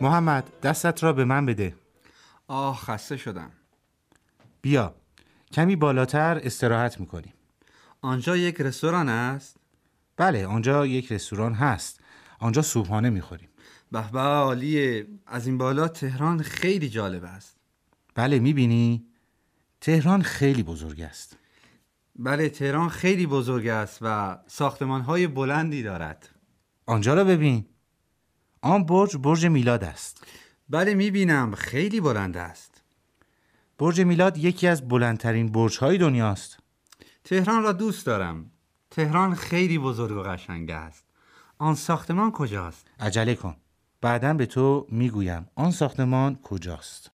محمد دستت را به من بده. آه خسته شدم. بیا. کمی بالاتر استراحت می‌کنیم. آنجا یک رستوران است؟ بله آنجا یک رستوران هست. آنجا صبحانه می‌خوریم. به به عالیه. از این بالا تهران خیلی جالب است. بله می‌بینی؟ تهران خیلی بزرگ است. بله تهران خیلی بزرگ است و ساختمان های بلندی دارد. آنجا را ببین. آن برج برج میلاد است. بله می‌بینم. خیلی بلند است. برج میلاد یکی از بلندترین برج های دنیاست تهران را دوست دارم. تهران خیلی بزرگ و قشنگ است. آن ساختمان کجاست؟ عجله کن. بعدا به تو می‌گویم. آن ساختمان کجاست؟